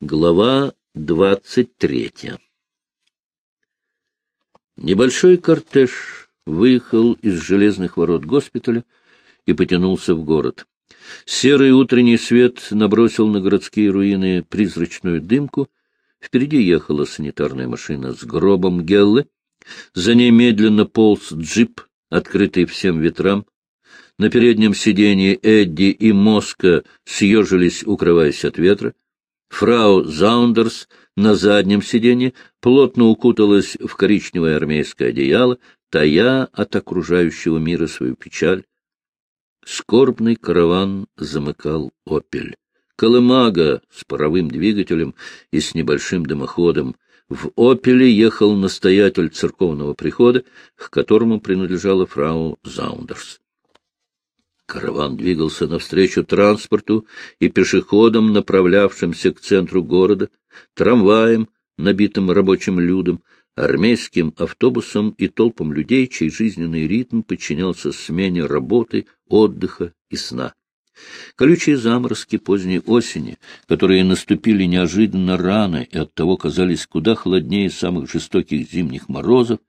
Глава двадцать третья Небольшой кортеж выехал из железных ворот госпиталя и потянулся в город. Серый утренний свет набросил на городские руины призрачную дымку. Впереди ехала санитарная машина с гробом Геллы. За ней медленно полз джип, открытый всем ветрам. На переднем сиденье Эдди и Моска съежились, укрываясь от ветра. Фрау Заундерс на заднем сиденье плотно укуталась в коричневое армейское одеяло, тая от окружающего мира свою печаль. Скорбный караван замыкал «Опель». Колымага с паровым двигателем и с небольшим дымоходом. В «Опеле» ехал настоятель церковного прихода, к которому принадлежала фрау Заундерс. Караван двигался навстречу транспорту и пешеходам, направлявшимся к центру города, трамваем, набитым рабочим людом, армейским автобусом и толпам людей, чей жизненный ритм подчинялся смене работы, отдыха и сна. Колючие заморозки поздней осени, которые наступили неожиданно рано и оттого казались куда холоднее самых жестоких зимних морозов,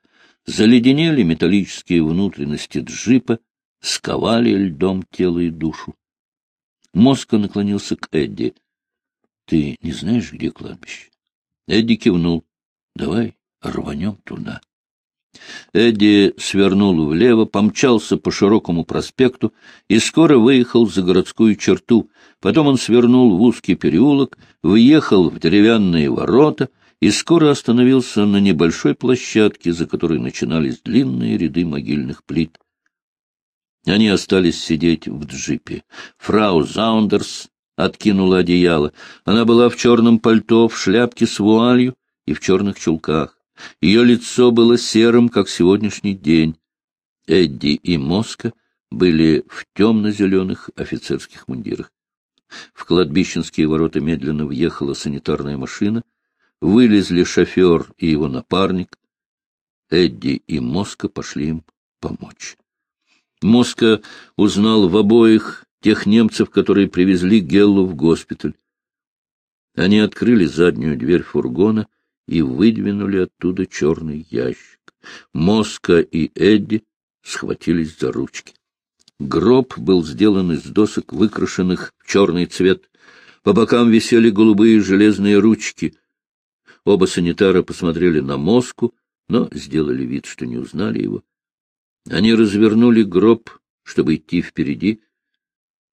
заледенели металлические внутренности джипа, сковали льдом тело и душу. Моска наклонился к Эдди. — Ты не знаешь, где кладбище? Эдди кивнул. — Давай рванем туда. Эдди свернул влево, помчался по широкому проспекту и скоро выехал за городскую черту. Потом он свернул в узкий переулок, въехал в деревянные ворота и скоро остановился на небольшой площадке, за которой начинались длинные ряды могильных плит. Они остались сидеть в джипе. Фрау Заундерс откинула одеяло. Она была в черном пальто, в шляпке с вуалью и в черных чулках. Ее лицо было серым, как сегодняшний день. Эдди и Моска были в темно-зеленых офицерских мундирах. В кладбищенские ворота медленно въехала санитарная машина. Вылезли шофер и его напарник. Эдди и Моска пошли им помочь. Моска узнал в обоих тех немцев, которые привезли Геллу в госпиталь. Они открыли заднюю дверь фургона и выдвинули оттуда черный ящик. Моска и Эдди схватились за ручки. Гроб был сделан из досок, выкрашенных в черный цвет. По бокам висели голубые железные ручки. Оба санитара посмотрели на Моску, но сделали вид, что не узнали его. Они развернули гроб, чтобы идти впереди.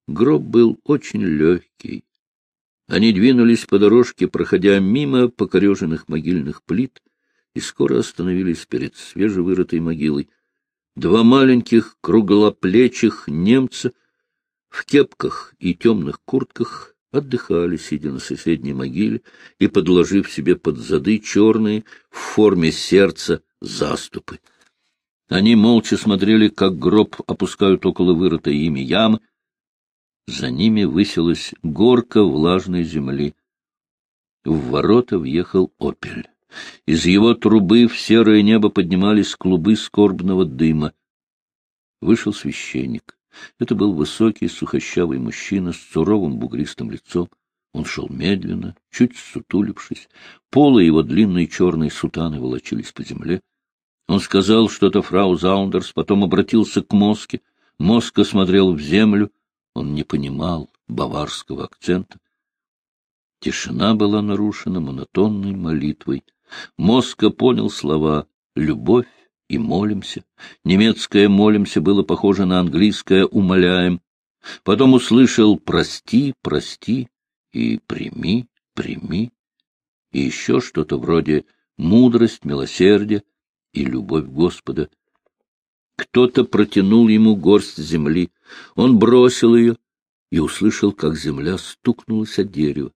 Гроб был очень легкий. Они двинулись по дорожке, проходя мимо покореженных могильных плит, и скоро остановились перед свежевырытой могилой. Два маленьких круглоплечих немца в кепках и темных куртках отдыхали, сидя на соседней могиле и подложив себе под зады черные в форме сердца заступы. Они молча смотрели, как гроб опускают около вырытой ими ямы. За ними высилась горка влажной земли. В ворота въехал опель. Из его трубы в серое небо поднимались клубы скорбного дыма. Вышел священник. Это был высокий, сухощавый мужчина с суровым бугристым лицом. Он шел медленно, чуть сутулившись. Полы его длинной черной сутаны волочились по земле. Он сказал что-то фрау Заундерс, потом обратился к Моске. Моска смотрел в землю. Он не понимал баварского акцента. Тишина была нарушена монотонной молитвой. Моска понял слова «любовь» и «молимся». Немецкое «молимся» было похоже на английское «умоляем». Потом услышал «прости, прости» и «прими, прими» и еще что-то вроде «мудрость, милосердие» и любовь Господа. Кто-то протянул ему горсть земли. Он бросил ее и услышал, как земля стукнулась от дерева.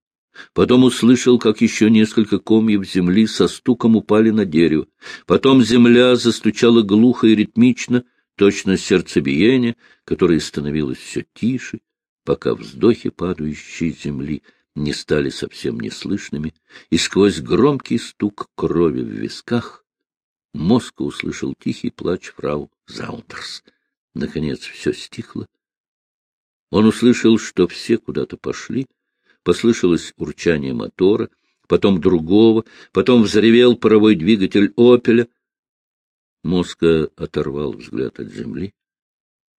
Потом услышал, как еще несколько комьев земли со стуком упали на дерево. Потом земля застучала глухо и ритмично, точно сердцебиение, которое становилось все тише, пока вздохи падающей земли не стали совсем неслышными, и сквозь громкий стук крови в висках Моска услышал тихий плач фрау Заундерс. Наконец все стихло. Он услышал, что все куда-то пошли. послышалось урчание мотора, потом другого, потом взревел паровой двигатель «Опеля». Моска оторвал взгляд от земли.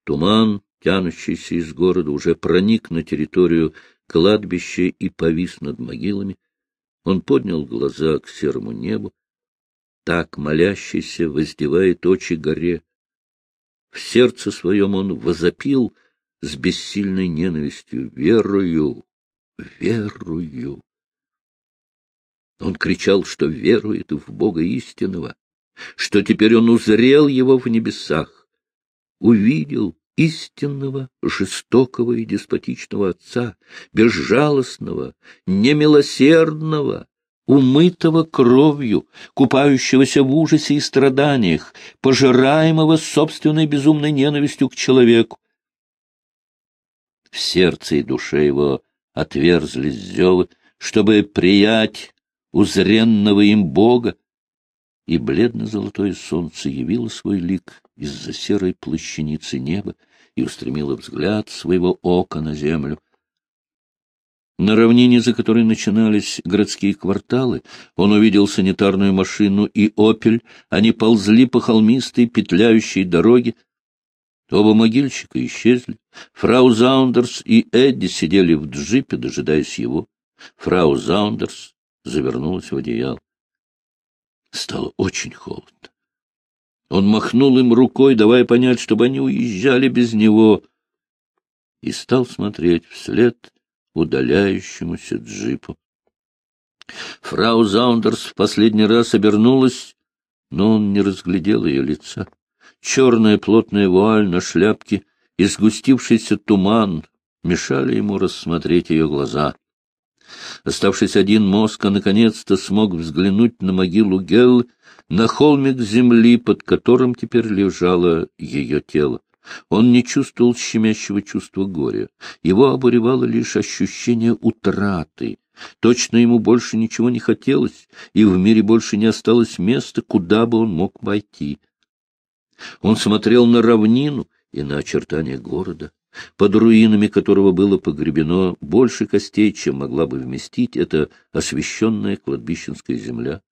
Туман, тянущийся из города, уже проник на территорию кладбища и повис над могилами. Он поднял глаза к серому небу. Так молящийся воздевает очи горе. В сердце своем он возопил с бессильной ненавистью «Верую! Верую!» Он кричал, что верует в Бога истинного, что теперь он узрел его в небесах, увидел истинного, жестокого и деспотичного отца, безжалостного, немилосердного, умытого кровью, купающегося в ужасе и страданиях, пожираемого собственной безумной ненавистью к человеку. В сердце и душе его отверзлись зевы, чтобы приять узренного им Бога, и бледно-золотое солнце явило свой лик из-за серой плащаницы неба и устремило взгляд своего ока на землю. На равнине, за которой начинались городские кварталы, он увидел санитарную машину и «Опель». Они ползли по холмистой, петляющей дороге. Оба могильщика исчезли. Фрау Заундерс и Эдди сидели в джипе, дожидаясь его. Фрау Заундерс завернулась в одеяло. Стало очень холодно. Он махнул им рукой, давая понять, чтобы они уезжали без него, и стал смотреть вслед удаляющемуся джипу. Фрау Заундерс в последний раз обернулась, но он не разглядел ее лица. Черная плотная вуаль на шляпке и сгустившийся туман мешали ему рассмотреть ее глаза. Оставшись один, Моска наконец-то смог взглянуть на могилу Геллы, на холмик земли, под которым теперь лежало ее тело. Он не чувствовал щемящего чувства горя. Его обуревало лишь ощущение утраты. Точно ему больше ничего не хотелось, и в мире больше не осталось места, куда бы он мог пойти. Он смотрел на равнину и на очертания города под руинами которого было погребено больше костей, чем могла бы вместить эта освященная кладбищенская земля.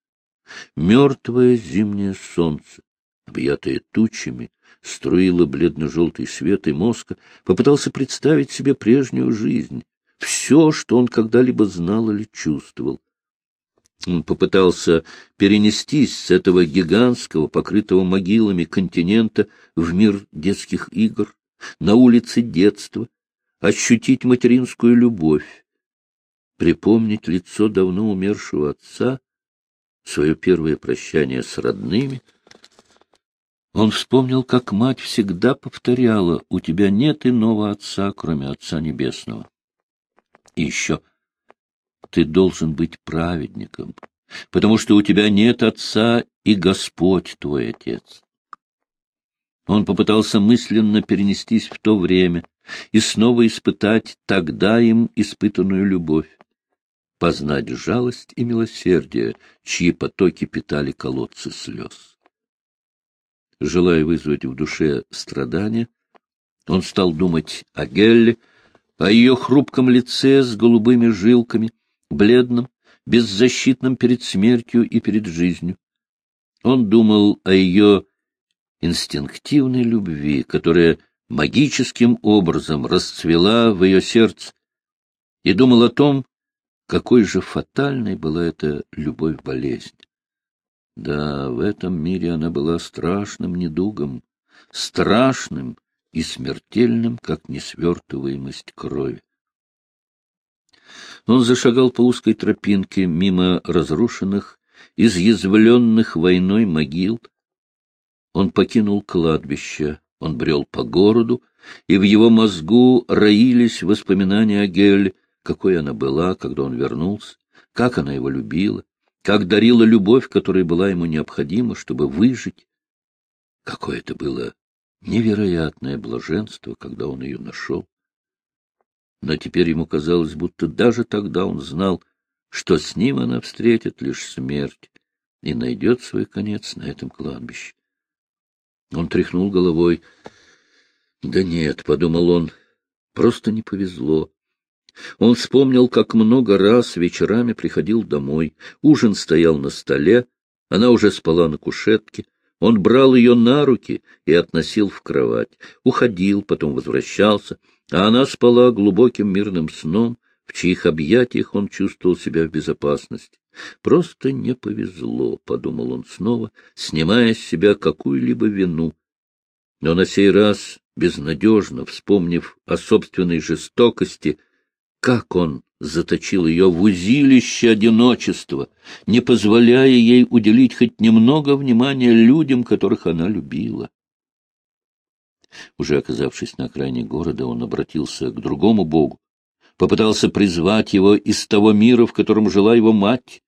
Мертвое зимнее солнце, объятое тучами, струило бледно-желтый свет, и мозг попытался представить себе прежнюю жизнь, все, что он когда-либо знал или чувствовал. Он попытался перенестись с этого гигантского, покрытого могилами континента в мир детских игр, на улице детства, ощутить материнскую любовь, припомнить лицо давно умершего отца, свое первое прощание с родными. Он вспомнил, как мать всегда повторяла, «У тебя нет иного отца, кроме Отца Небесного». И еще, ты должен быть праведником, потому что у тебя нет отца, и Господь твой отец. Он попытался мысленно перенестись в то время и снова испытать тогда им испытанную любовь, познать жалость и милосердие, чьи потоки питали колодцы слез. Желая вызвать в душе страдания, он стал думать о Гелле, о ее хрупком лице с голубыми жилками, бледном, беззащитном перед смертью и перед жизнью. Он думал о ее инстинктивной любви, которая магическим образом расцвела в ее сердце, и думал о том, какой же фатальной была эта любовь-болезнь. Да, в этом мире она была страшным недугом, страшным и смертельным, как несвертываемость крови. Он зашагал по узкой тропинке мимо разрушенных, изъязвленных войной могил, он покинул кладбище, он брел по городу, и в его мозгу роились воспоминания о Гель, какой она была, когда он вернулся, как она его любила, как дарила любовь, которая была ему необходима, чтобы выжить. Какое это было невероятное блаженство, когда он ее нашел. Но теперь ему казалось, будто даже тогда он знал, что с ним она встретит лишь смерть и найдет свой конец на этом кладбище. Он тряхнул головой. — Да нет, — подумал он, — просто не повезло. Он вспомнил, как много раз вечерами приходил домой, ужин стоял на столе, она уже спала на кушетке, он брал ее на руки и относил в кровать, уходил, потом возвращался, а она спала глубоким мирным сном, в чьих объятиях он чувствовал себя в безопасности. Просто не повезло, — подумал он снова, снимая с себя какую-либо вину. Но на сей раз, безнадежно вспомнив о собственной жестокости, как он заточил ее в узилище одиночества, не позволяя ей уделить хоть немного внимания людям, которых она любила. Уже оказавшись на окраине города, он обратился к другому богу, попытался призвать его из того мира, в котором жила его мать,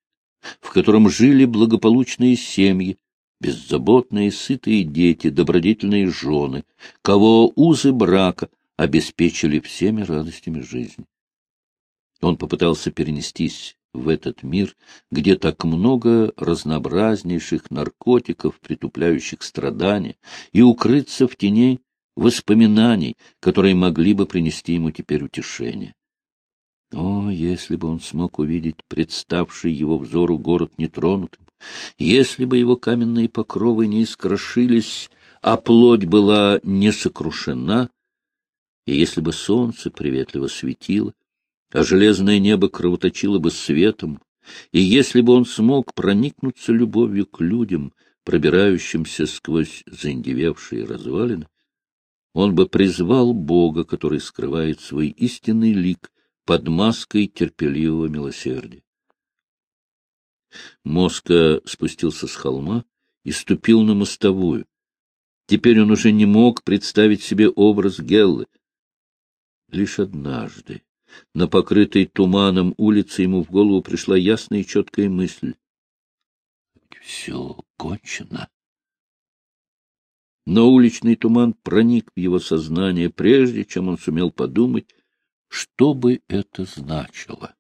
в котором жили благополучные семьи, беззаботные, сытые дети, добродетельные жены, кого узы брака обеспечили всеми радостями жизни. Он попытался перенестись в этот мир, где так много разнообразнейших наркотиков, притупляющих страдания, и укрыться в тени воспоминаний, которые могли бы принести ему теперь утешение. О, если бы он смог увидеть представший его взору город нетронутым, если бы его каменные покровы не искрошились, а плоть была не сокрушена, и если бы солнце приветливо светило, а железное небо кровоточило бы светом, и если бы он смог проникнуться любовью к людям, пробирающимся сквозь заиндевевшие развалины, он бы призвал Бога, который скрывает свой истинный лик под маской терпеливого милосердия. Моска спустился с холма и ступил на мостовую. Теперь он уже не мог представить себе образ Геллы. Лишь однажды на покрытой туманом улице ему в голову пришла ясная и четкая мысль. Все кончено. Но уличный туман проник в его сознание, прежде чем он сумел подумать, что бы это значило?